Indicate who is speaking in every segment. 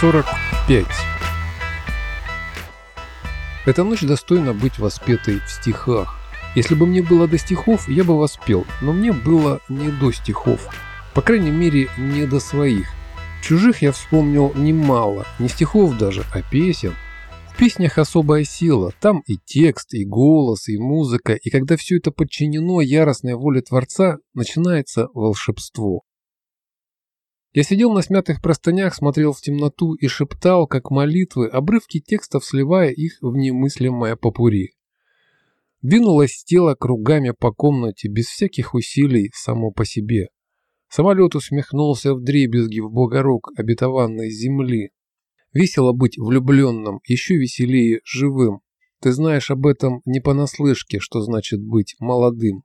Speaker 1: 45 Эта ночь достойна быть воспетой в стихах. Если бы мне было до стихов, я бы воспел, но мне было не до стихов. По крайней мере, не до своих. Чужих я вспомнил немало, не стихов даже, а песен. В песнях особая сила, там и текст, и голос, и музыка, и когда все это подчинено яростной воле Творца, начинается волшебство. Я сидел на смятых простынях, смотрел в темноту и шептал, как молитвы, обрывки текстов, сливая их в немыслимое попури. Двинулось тело кругами по комнате, без всяких усилий, само по себе. Самолет усмехнулся в дребезги в благорок обетованной земли. Весело быть влюбленным, еще веселее живым. Ты знаешь об этом не понаслышке, что значит быть молодым.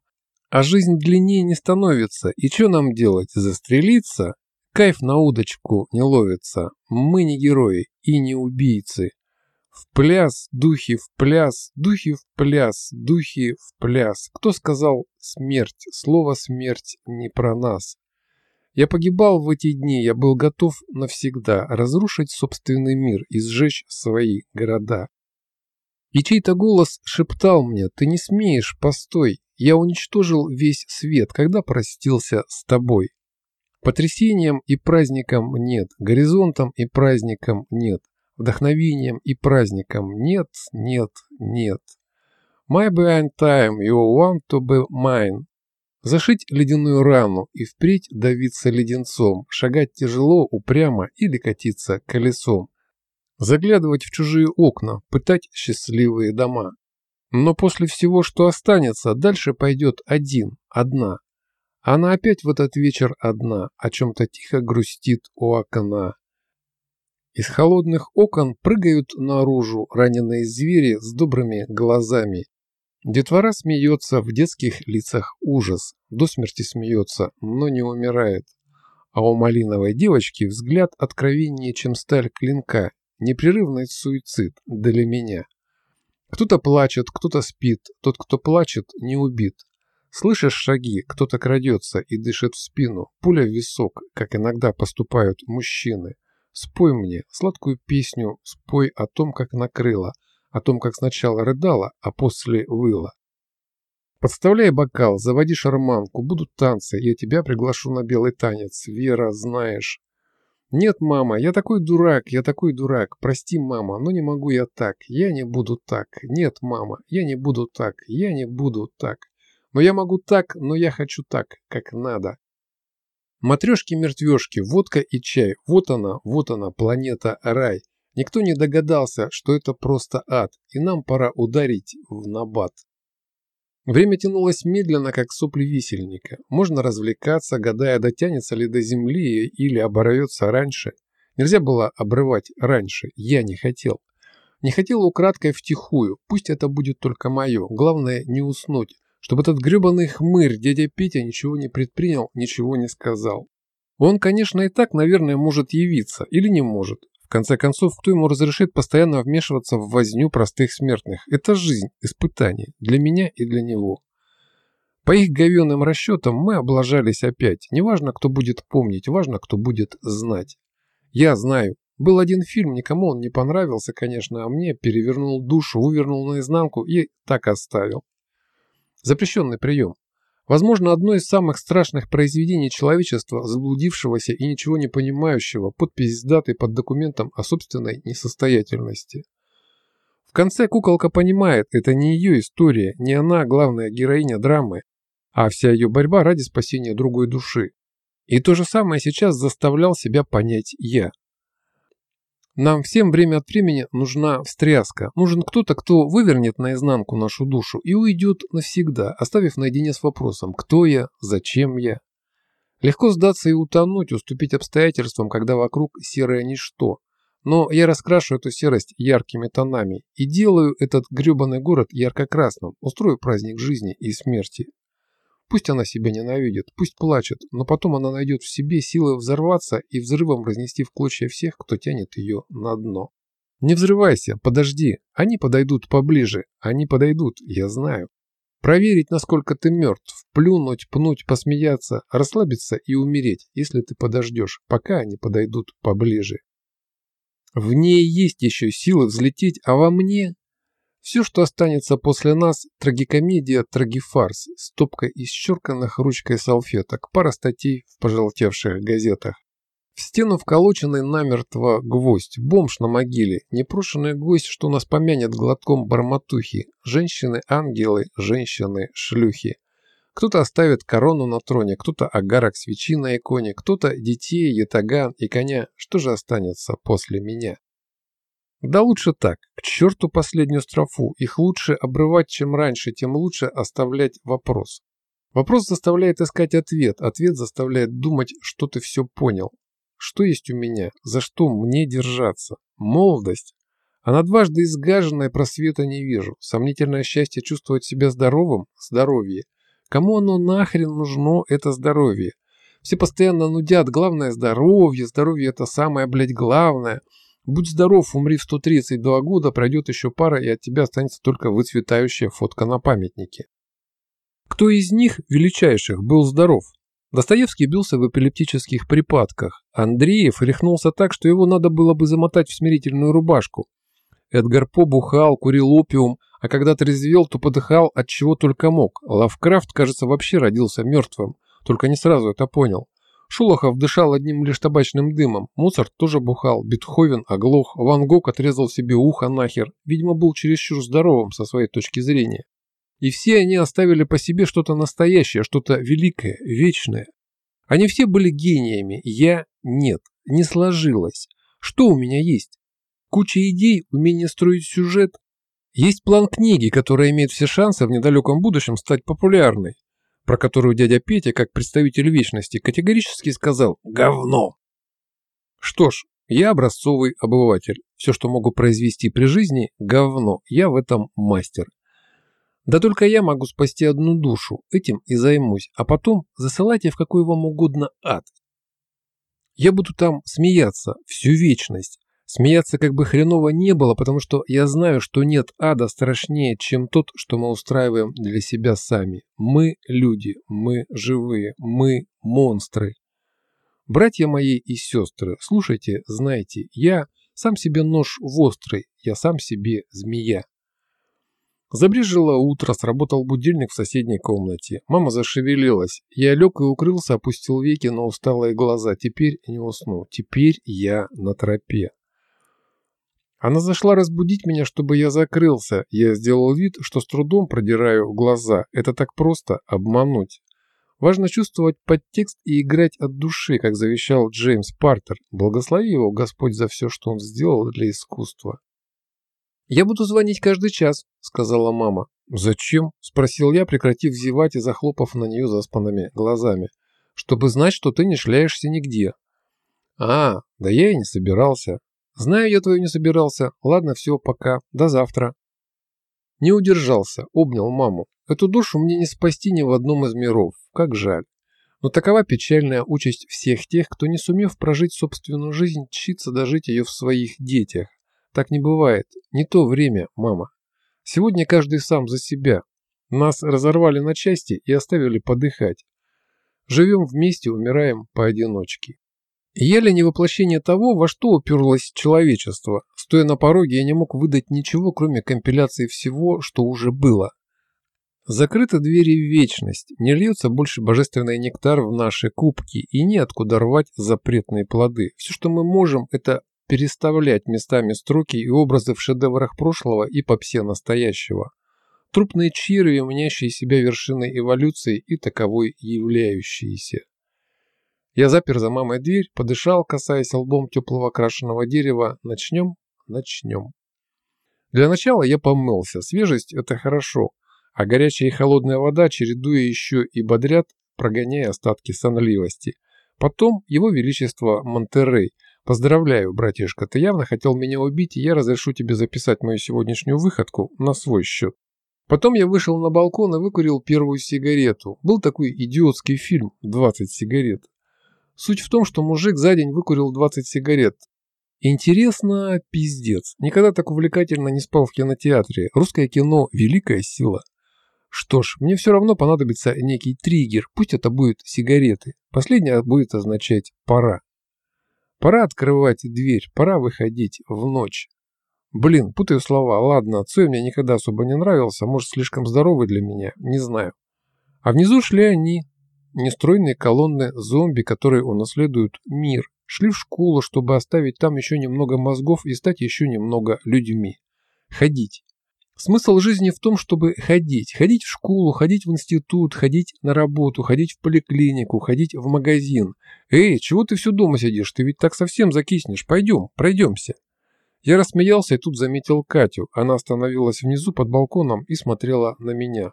Speaker 1: А жизнь длиннее не становится, и что нам делать, застрелиться? Кайф на удочку не ловится. Мы не герои и не убийцы. В пляс, духи в пляс, духи в пляс, духи в пляс. Кто сказал смерть? Слово смерть не про нас. Я погибал в эти дни, я был готов навсегда разрушить собственный мир и сжечь свои города. И чей-то голос шептал мне, ты не смеешь, постой, я уничтожил весь свет, когда простился с тобой. Потрясением и праздником нет, горизонтом и праздником нет, вдохновением и праздником нет, нет, нет. My behind time, you want to be mine. Зашить ледяную рану и впредь давиться леденцом, шагать тяжело, упрямо или катиться колесом. Заглядывать в чужие окна, пытать счастливые дома. Но после всего, что останется, дальше пойдет один, одна, она опять в этот вечер одна, о чем-то тихо грустит у окна. Из холодных окон прыгают наружу раненые звери с добрыми глазами. Детвора смеется, в детских лицах ужас, до смерти смеется, но не умирает. А у малиновой девочки взгляд откровеннее, чем сталь клинка, непрерывный суицид для меня. Кто-то плачет, кто-то спит, тот, кто плачет, не убит. Слышишь шаги, кто-то крадется и дышит в спину, пуля в висок, как иногда поступают мужчины. Спой мне сладкую песню, спой о том, как накрыла, о том, как сначала рыдала, а после выла. Подставляй бокал, заводи шарманку, будут танцы, я тебя приглашу на белый танец, Вера, знаешь. Нет, мама, я такой дурак, я такой дурак, прости, мама, но не могу я так, я не буду так. Нет, мама, я не буду так, я не буду так. Но я могу так, но я хочу так, как надо. Матрешки-мертвешки, водка и чай. Вот она, вот она, планета рай. Никто не догадался, что это просто ад, и нам пора ударить в набат. Время тянулось медленно, как сопли висельника. Можно развлекаться, гадая, дотянется ли до земли или оборвется раньше. Нельзя было обрывать раньше, я не хотел. Не хотел украдкой втихую, пусть это будет только мое, главное не уснуть, чтобы этот гребаный хмырь, дядя Петя, ничего не предпринял, ничего не сказал. Он, конечно, и так, наверное, может явиться, или не может. В конце концов, кто ему разрешит постоянно вмешиваться в возню простых смертных? Это жизнь, испытание, для меня и для него. По их говенным расчетам мы облажались опять. Неважно, кто будет помнить, важно, кто будет знать. Я знаю. Был один фильм, никому он не понравился, конечно, а мне перевернул душу, вывернул наизнанку и так оставил. Запрещенный прием. Возможно, одно из самых страшных произведений человечества, заблудившегося и ничего не понимающего, подпись с датой под документом о собственной несостоятельности. В конце куколка понимает, это не ее история, не она главная героиня драмы, а вся ее борьба ради спасения другой души. И то же самое сейчас заставлял себя понять я. Нам всем время от времени нужна встряска. Нужен кто-то, кто вывернет наизнанку нашу душу и уйдет навсегда, оставив наедине с вопросом «Кто я? Зачем я?». Легко сдаться и утонуть, уступить обстоятельствам, когда вокруг серое ничто. Но я раскрашу эту серость яркими тонами и делаю этот гребаный город ярко-красным, устрою праздник жизни и смерти. Пусть она себя ненавидит, пусть плачет, но потом она найдет в себе силы взорваться и взрывом разнести в клочья всех, кто тянет ее на дно. Не взрывайся, подожди, они подойдут поближе, они подойдут, я знаю. Проверить, насколько ты мертв, плюнуть, пнуть, посмеяться, расслабиться и умереть, если ты подождешь, пока они подойдут поближе. В ней есть еще силы взлететь, а во мне... Все, что останется после нас, трагикомедия, трагифарс, стопка исчерканных ручкой салфеток, пара статей в пожелтевших газетах. В стену вколоченный намертво гвоздь, бомж на могиле, непрошенный гость, что нас помянет глотком барматухи, женщины-ангелы, женщины-шлюхи. Кто-то оставит корону на троне, кто-то агарок свечи на иконе, кто-то детей, ятаган и коня. Что же останется после меня? Да лучше так, к черту последнюю строфу. Их лучше обрывать, чем раньше, тем лучше оставлять вопрос. Вопрос заставляет искать ответ, ответ заставляет думать, что ты все понял. Что есть у меня? За что мне держаться? Молодость? Она дважды изгаженная, просвета не вижу. Сомнительное счастье чувствовать себя здоровым? Здоровье. Кому оно нахрен нужно, это здоровье? Все постоянно нудят, главное здоровье, здоровье это самое, блядь, главное. Будь здоров, умри в 132 года, пройдет еще пара, и от тебя останется только выцветающая фотка на памятнике. Кто из них, величайших, был здоров? Достоевский бился в эпилептических припадках. Андреев рехнулся так, что его надо было бы замотать в смирительную рубашку. Эдгар По бухал, курил опиум, а когда трезвел, то подыхал от чего только мог. Лавкрафт, кажется, вообще родился мертвым, только не сразу это понял. Шолохов дышал одним лишь табачным дымом, Моцарт тоже бухал, Бетховен оглох, Ван Гог отрезал себе ухо нахер, видимо, был чересчур здоровым со своей точки зрения. И все они оставили по себе что-то настоящее, что-то великое, вечное. Они все были гениями, я нет, не сложилось. Что у меня есть? Куча идей, умение строить сюжет. Есть план книги, которая имеет все шансы в недалеком будущем стать популярной, про которую дядя Петя, как представитель вечности, категорически сказал «говно». Что ж, я образцовый обыватель. Все, что могу произвести при жизни – говно. Я в этом мастер. Да только я могу спасти одну душу, этим и займусь, а потом засылайте в какой вам угодно ад. Я буду там смеяться всю вечность, Смеяться как бы хреново не было, потому что я знаю, что нет ада страшнее, чем тот, что мы устраиваем для себя сами. Мы люди, мы живые, мы монстры. Братья мои и сестры, слушайте, знайте, я сам себе нож в острый, я сам себе змея. Забрежило утро, сработал будильник в соседней комнате. Мама зашевелилась. Я лег и укрылся, опустил веки на усталые глаза. Теперь не усну. Теперь я на тропе. Она зашла разбудить меня, чтобы я закрылся. Я сделал вид, что с трудом продираю глаза. Это так просто обмануть. Важно чувствовать подтекст и играть от души, как завещал Джеймс Партер. Благослови его, Господь, за все, что он сделал для искусства. «Я буду звонить каждый час», — сказала мама. «Зачем?» — спросил я, прекратив зевать и захлопав на нее заспанными глазами. «Чтобы знать, что ты не шляешься нигде». «А, да я и не собирался. Знаю, я твою не собирался. Ладно, все, пока. До завтра. Не удержался, обнял маму. Эту душу мне не спасти ни в одном из миров. Как жаль. Но такова печальная участь всех тех, кто, не сумев прожить собственную жизнь, чится дожить ее в своих детях. Так не бывает. Не то время, мама. Сегодня каждый сам за себя. Нас разорвали на части и оставили подыхать. Живем вместе, умираем поодиночке. Ли не воплощение того, во что уперлось человечество? Стоя на пороге, я не мог выдать ничего, кроме компиляции всего, что уже было. Закрыты двери в вечность, не льется больше божественный нектар в наши кубки и неоткуда рвать запретные плоды. Все, что мы можем, это переставлять местами строки и образы в шедеврах прошлого и попсе настоящего. Трупные черви, мнящие себя вершиной эволюции и таковой являющиеся. Я запер за мамой дверь, подышал, касаясь лбом теплого окрашенного дерева. Начнем? Начнем. Для начала я помылся. Свежесть – это хорошо. А горячая и холодная вода, чередуя еще и бодрят, прогоняя остатки сонливости. Потом его величество Монтерей. Поздравляю, братишка, ты явно хотел меня убить, и я разрешу тебе записать мою сегодняшнюю выходку на свой счет. Потом я вышел на балкон и выкурил первую сигарету. Был такой идиотский фильм «20 сигарет». Суть в том, что мужик за день выкурил 20 сигарет. Интересно, пиздец. Никогда так увлекательно не спал в кинотеатре. Русское кино – великая сила. Что ж, мне все равно понадобится некий триггер. Пусть это будет сигареты. Последнее будет означать «пора». Пора открывать дверь, пора выходить в ночь. Блин, путаю слова. Ладно, Цой мне никогда особо не нравился, может, слишком здоровый для меня, не знаю. А внизу шли они, нестройные колонны зомби, которые унаследуют мир, шли в школу, чтобы оставить там еще немного мозгов и стать еще немного людьми. Ходить. Смысл жизни в том, чтобы ходить. Ходить в школу, ходить в институт, ходить на работу, ходить в поликлинику, ходить в магазин. Эй, чего ты все дома сидишь? Ты ведь так совсем закиснешь. Пойдем, пройдемся. Я рассмеялся и тут заметил Катю. Она остановилась внизу под балконом и смотрела на меня.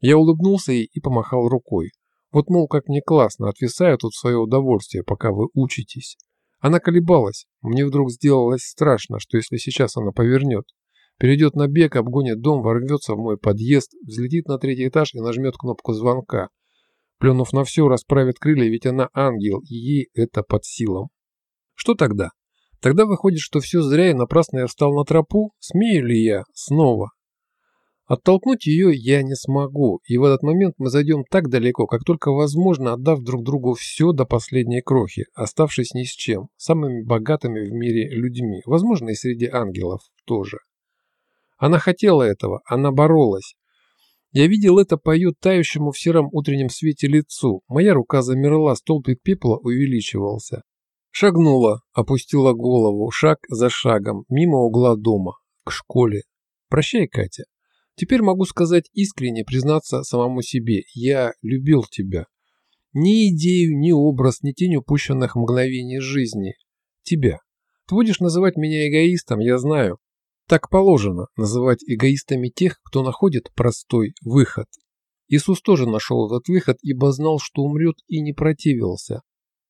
Speaker 1: Я улыбнулся ей и помахал рукой. Вот, мол, как мне классно, отвисаю тут свое удовольствие, пока вы учитесь. Она колебалась. Мне вдруг сделалось страшно, что если сейчас она повернет, Перейдет на бег, обгонит дом, ворвется в мой подъезд, взлетит на третий этаж и нажмет кнопку звонка. Плюнув на все, расправит крылья, ведь она ангел, и ей это под силам. Что тогда? Тогда выходит, что все зря и напрасно я встал на тропу? Смею ли я снова? Оттолкнуть ее я не смогу, и в этот момент мы зайдем так далеко, как только возможно, отдав друг другу все до последней крохи, оставшись ни с чем, самыми богатыми в мире людьми, возможно, и среди ангелов тоже. Она хотела этого, она боролась. Я видел это по ее тающему в сером утреннем свете лицу. Моя рука замерла, столбик пепла увеличивался. Шагнула, опустила голову, шаг за шагом, мимо угла дома, к школе. Прощай, Катя. Теперь могу сказать искренне, признаться самому себе. Я любил тебя. Ни идею, ни образ, ни тень упущенных мгновений жизни. Тебя. Ты будешь называть меня эгоистом, я знаю. Так положено называть эгоистами тех, кто находит простой выход. Иисус тоже нашел этот выход, ибо знал, что умрет и не противился.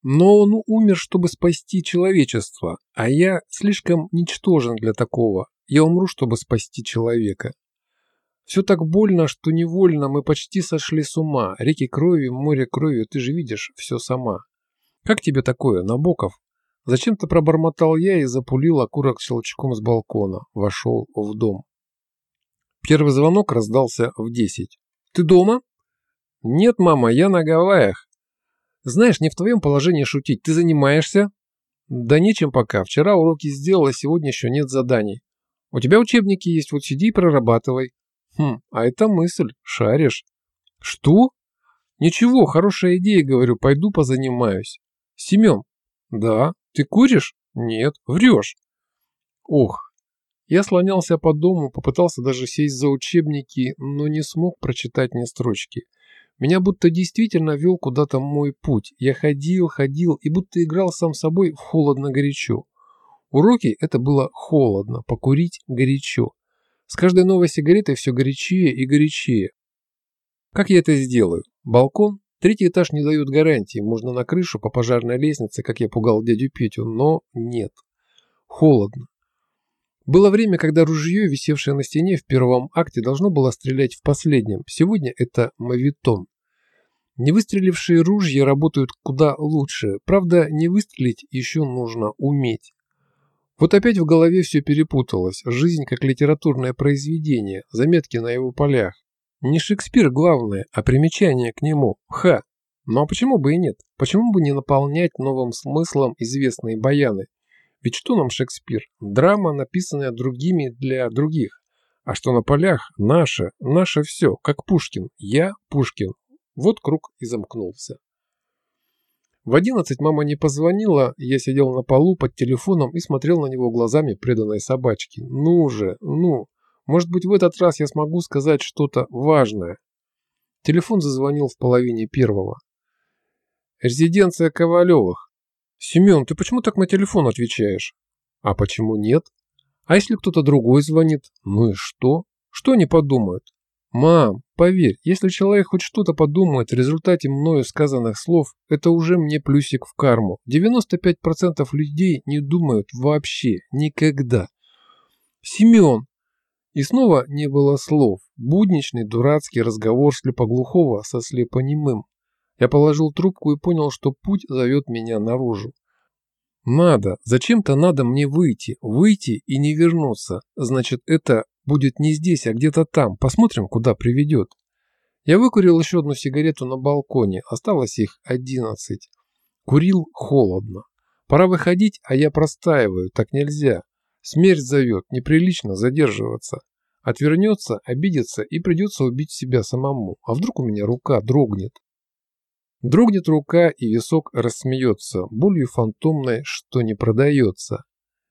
Speaker 1: Но он умер, чтобы спасти человечество, а я слишком ничтожен для такого. Я умру, чтобы спасти человека. Все так больно, что невольно мы почти сошли с ума. Реки крови, море крови, ты же видишь все сама. Как тебе такое, Набоков? Зачем-то пробормотал я и запулил окурок щелчком с балкона. Вошел в дом. Первый звонок раздался в десять. «Ты дома?» «Нет, мама, я на Гавайях». «Знаешь, не в твоем положении шутить. Ты занимаешься?» «Да нечем пока. Вчера уроки сделал, а сегодня еще нет заданий. У тебя учебники есть, вот сиди и прорабатывай». «Хм, а это мысль. Шаришь». «Что?» «Ничего, хорошая идея, говорю, пойду позанимаюсь». «Семен». «Да». Ты куришь? Нет. Врешь. Ох. Я слонялся по дому, попытался даже сесть за учебники, но не смог прочитать ни строчки. Меня будто действительно вел куда-то мой путь. Я ходил, ходил и будто играл сам собой в холодно-горячо. Уроки это было холодно, покурить горячо. С каждой новой сигаретой все горячее и горячее. Как я это сделаю? Балкон? Третий этаж не дают гарантии, можно на крышу по пожарной лестнице, как я пугал дядю Петю, но нет. Холодно. Было время, когда ружье, висевшее на стене в первом акте, должно было стрелять в последнем. Сегодня это мавитон. Не выстрелившие ружья работают куда лучше. Правда, не выстрелить еще нужно уметь. Вот опять в голове все перепуталось. Жизнь как литературное произведение, заметки на его полях. Не Шекспир главное, а примечание к нему. Ха! Ну а почему бы и нет? Почему бы не наполнять новым смыслом известные баяны? Ведь что нам Шекспир? Драма, написанная другими для других. А что на полях? Наше, наше все, как Пушкин. Я Пушкин. Вот круг и замкнулся. В одиннадцать мама не позвонила, я сидел на полу под телефоном и смотрел на него глазами преданной собачки. Ну же, ну... Может быть, в этот раз я смогу сказать что-то важное. Телефон зазвонил в половине первого. Резиденция Ковалевых. Семен, ты почему так на телефон отвечаешь? А почему нет? А если кто-то другой звонит? Ну и что? Что они подумают? Мам, поверь, если человек хоть что-то подумает в результате мною сказанных слов, это уже мне плюсик в карму. 95% людей не думают вообще, никогда. Семен, и снова не было слов. Будничный, дурацкий разговор слепоглухого со слепонемым. Я положил трубку и понял, что путь зовет меня наружу. Надо, зачем-то надо мне выйти, выйти и не вернуться. Значит, это будет не здесь, а где-то там. Посмотрим, куда приведет. Я выкурил еще одну сигарету на балконе, осталось их одиннадцать. Курил холодно. Пора выходить, а я простаиваю, так нельзя. Смерть зовет, неприлично задерживаться. Отвернется, обидится и придется убить себя самому. А вдруг у меня рука дрогнет? Дрогнет рука, и висок рассмеется, болью фантомной, что не продается.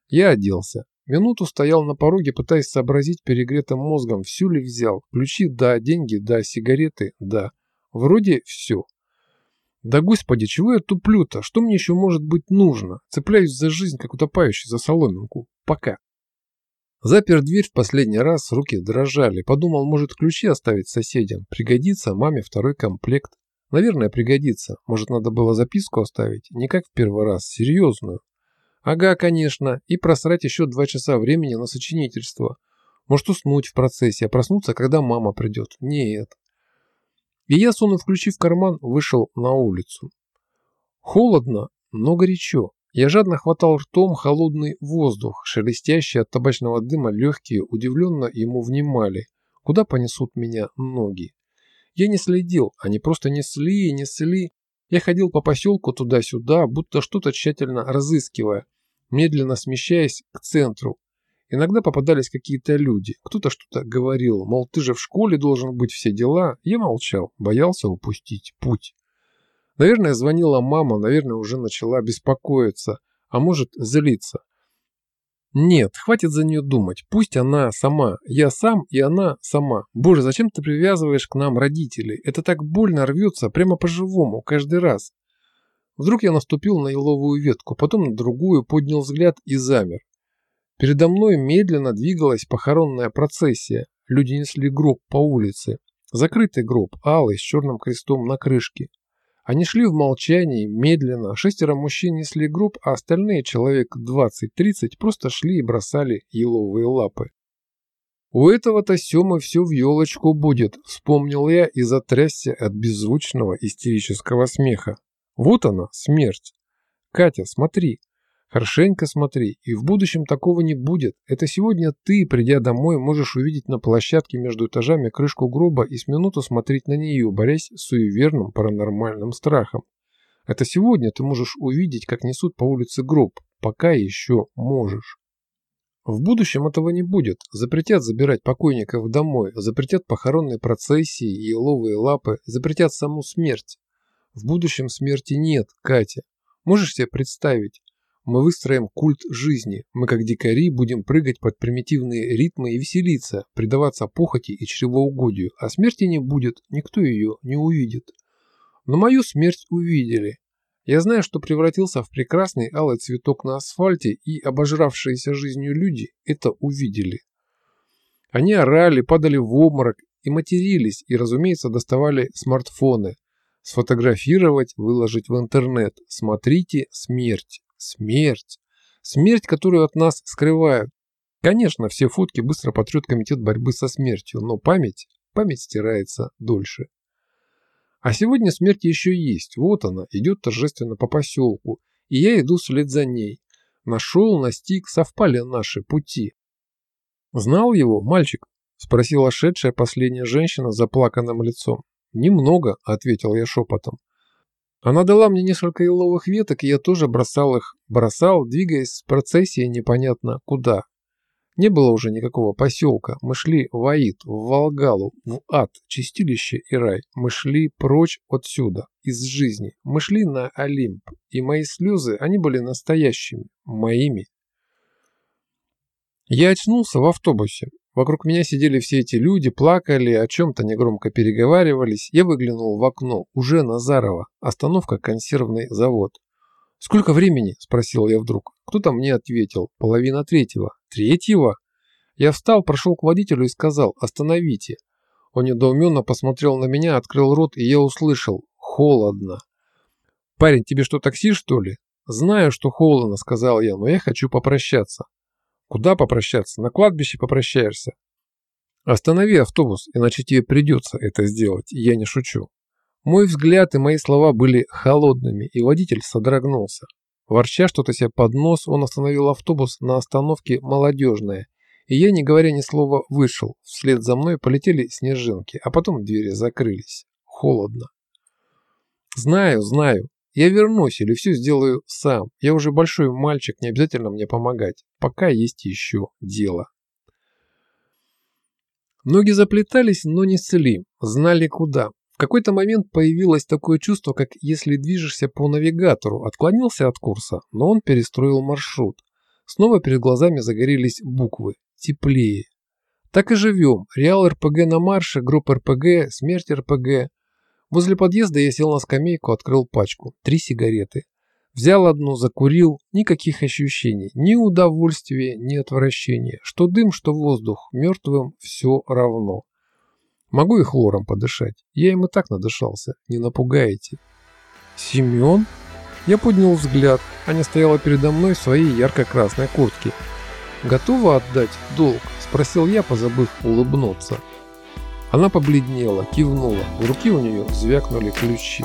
Speaker 1: Я оделся. Минуту стоял на пороге, пытаясь сообразить перегретым мозгом, всю ли взял. Ключи – да, деньги – да, сигареты – да. Вроде все. Да господи, чего я туплю-то? Что мне еще может быть нужно? Цепляюсь за жизнь, как утопающий за соломинку. Пока. Запер дверь в последний раз, руки дрожали. Подумал, может, ключи оставить соседям. Пригодится маме второй комплект. Наверное, пригодится. Может, надо было записку оставить? Не как в первый раз, серьезную. Ага, конечно. И просрать еще два часа времени на сочинительство. Может, уснуть в процессе, а проснуться, когда мама придет. Нет. И я, сунув ключи в карман, вышел на улицу. Холодно, но горячо. Я жадно хватал ртом холодный воздух, шелестящий от табачного дыма легкие, удивленно ему внимали. Куда понесут меня ноги? Я не следил, они просто несли и несли. Я ходил по поселку туда-сюда, будто что-то тщательно разыскивая, медленно смещаясь к центру, Иногда попадались какие-то люди, кто-то что-то говорил, мол, ты же в школе должен быть все дела. Я молчал, боялся упустить путь. Наверное, звонила мама, наверное, уже начала беспокоиться, а может, злиться. Нет, хватит за нее думать, пусть она сама, я сам и она сама. Боже, зачем ты привязываешь к нам родителей? Это так больно рвется, прямо по-живому, каждый раз. Вдруг я наступил на еловую ветку, потом на другую, поднял взгляд и замер. Передо мной медленно двигалась похоронная процессия. Люди несли гроб по улице. Закрытый гроб, алый, с черным крестом на крышке. Они шли в молчании, медленно. Шестеро мужчин несли гроб, а остальные, человек 20-30, просто шли и бросали еловые лапы. «У этого-то Семы все в елочку будет», — вспомнил я и затрясся от беззвучного истерического смеха. «Вот она, смерть. Катя, смотри, Хорошенько смотри, и в будущем такого не будет. Это сегодня ты, придя домой, можешь увидеть на площадке между этажами крышку гроба и с минуту смотреть на нее, борясь с суеверным паранормальным страхом. Это сегодня ты можешь увидеть, как несут по улице гроб, пока еще можешь. В будущем этого не будет. Запретят забирать покойников домой, запретят похоронные процессии и еловые лапы, запретят саму смерть. В будущем смерти нет, Катя. Можешь себе представить? Мы выстроим культ жизни. Мы, как дикари, будем прыгать под примитивные ритмы и веселиться, предаваться похоти и чревоугодию. А смерти не будет, никто ее не увидит. Но мою смерть увидели. Я знаю, что превратился в прекрасный алый цветок на асфальте, и обожравшиеся жизнью люди это увидели. Они орали, падали в обморок и матерились, и, разумеется, доставали смартфоны. Сфотографировать, выложить в интернет. Смотрите, смерть. Смерть. Смерть, которую от нас скрывают. Конечно, все фотки быстро потрет комитет борьбы со смертью, но память, память стирается дольше. А сегодня смерть еще есть. Вот она, идет торжественно по поселку, и я иду вслед за ней. Нашел, настиг, совпали наши пути. Знал его, мальчик? Спросила шедшая последняя женщина с заплаканным лицом. «Немного», — ответил я шепотом. Она дала мне несколько еловых веток, и я тоже бросал их, бросал, двигаясь в процессии непонятно куда. Не было уже никакого поселка. Мы шли в Аид, в Волгалу, в ад, чистилище и рай. Мы шли прочь отсюда, из жизни. Мы шли на Олимп. И мои слезы, они были настоящими, моими. Я очнулся в автобусе. Вокруг меня сидели все эти люди, плакали, о чем-то негромко переговаривались. Я выглянул в окно. Уже Назарова. Остановка консервный завод. «Сколько времени?» – спросил я вдруг. Кто-то мне ответил. «Половина третьего». «Третьего?» Я встал, прошел к водителю и сказал «Остановите». Он недоуменно посмотрел на меня, открыл рот, и я услышал «Холодно». «Парень, тебе что, такси, что ли?» «Знаю, что холодно», – сказал я, – «но я хочу попрощаться». Куда попрощаться? На кладбище попрощаешься. Останови автобус, иначе тебе придется это сделать, я не шучу. Мой взгляд и мои слова были холодными, и водитель содрогнулся. Ворча что-то себе под нос, он остановил автобус на остановке «Молодежная», и я, не говоря ни слова, вышел. Вслед за мной полетели снежинки, а потом двери закрылись. Холодно. Знаю, знаю. Я вернусь или все сделаю сам. Я уже большой мальчик, не обязательно мне помогать. Пока есть еще дело. Ноги заплетались, но не цели, знали куда. В какой-то момент появилось такое чувство, как если движешься по навигатору, отклонился от курса, но он перестроил маршрут. Снова перед глазами загорелись буквы. Теплее. Так и живем. Реал РПГ на марше, группа РПГ, смерть РПГ. Возле подъезда я сел на скамейку, открыл пачку. Три сигареты. Взял одну, закурил. Никаких ощущений. Ни удовольствия, ни отвращения. Что дым, что воздух. Мертвым все равно. Могу и хлором подышать. Я им и так надышался. Не напугаете. Семен? Я поднял взгляд. Аня стояла передо мной в своей ярко-красной куртке. «Готова отдать долг?» – спросил я, позабыв улыбнуться. Она побледнела, кивнула. В руки у нее звякнули ключи.